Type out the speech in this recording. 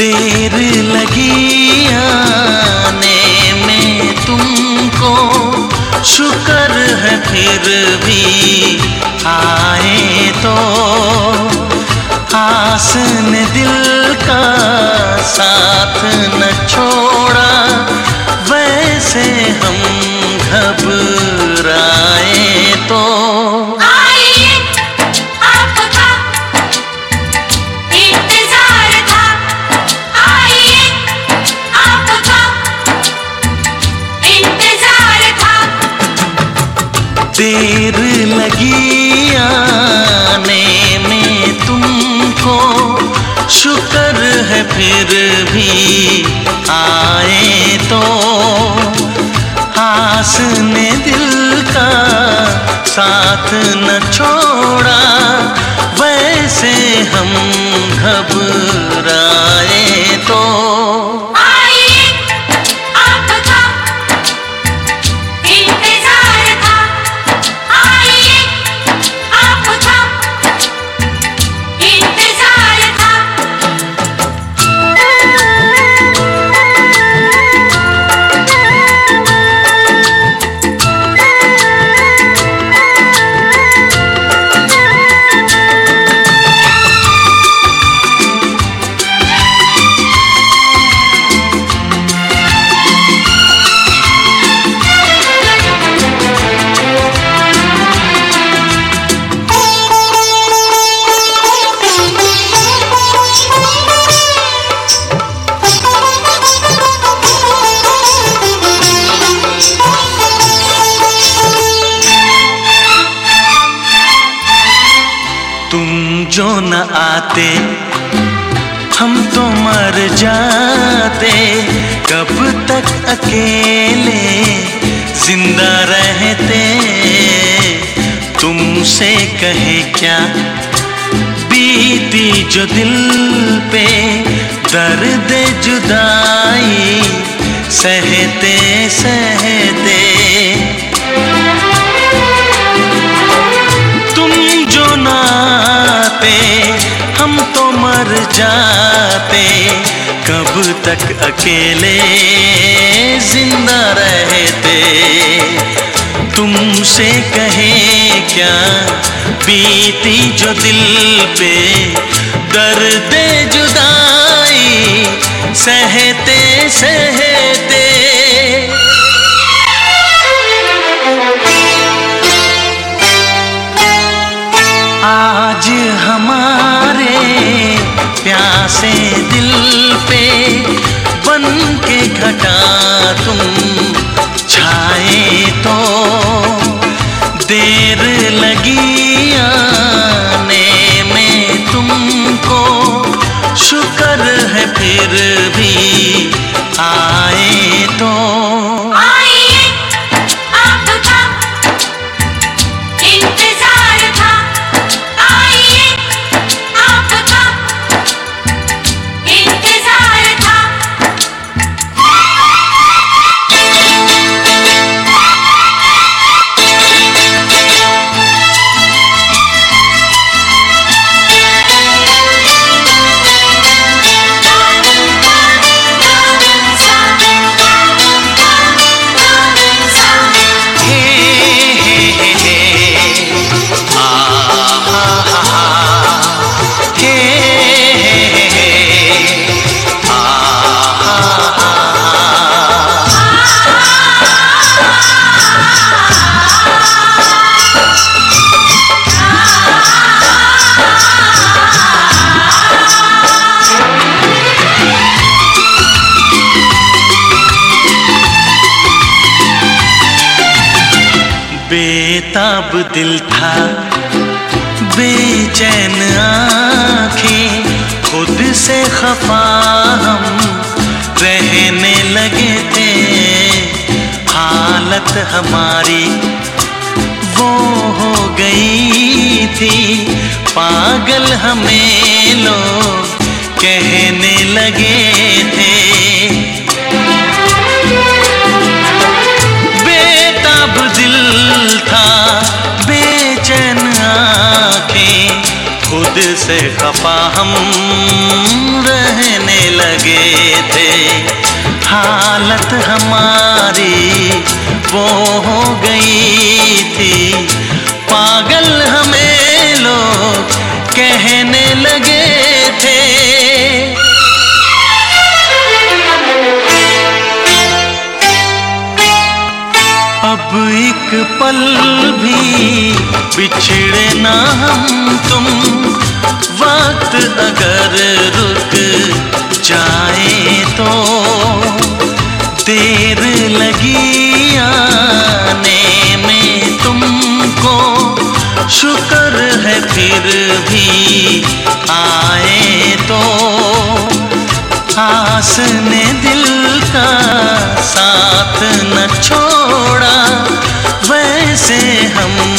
देर लगी आने में तुमको। शुक्र है फिर भी आए तो। आस ने दिल का साथ न छोड़ा। वैसे हम घबरा देर लगी आने में तुमको शुक्र है फिर भी आए तो। आस ने दिल का साथ न छोड़ा, वैसे हम घबराए। तुम जो न आते, हम तो मर जाते। कब तक अकेले ज़िंदा रहते? तुमसे कहे क्या? बीती जो दिल पे, दर्द जुदाई, सहते सहते जाते, कब तक अकेले ज़िंदा रहते? तुमसे कहे क्या, बीती जो दिल पे, दर्द जुदाई प्यासे दिल पे बन के घटा तुम। छाए तो देर लगी आने में तुमको शुक्र है फिर बेताब दिल था। बेचैन आँखें खुद से खफा हम रहने लगे थे। हालत हमारी वो हो गई थी। पागल हमें लोग कहने लगे थे। से खफा हम रहने लगे थे। हालत हमारी वो हो गई थी। पागल हमें लोग कहने लगे थे। अब एक पल भी बिछड़े ना हम तुम। वक्त अगर रुक जाए तो देर लगी आने में तुमको शुक्र है फिर भी आए तो आस ने दिल का साथ न छोड़ा, वैसे हम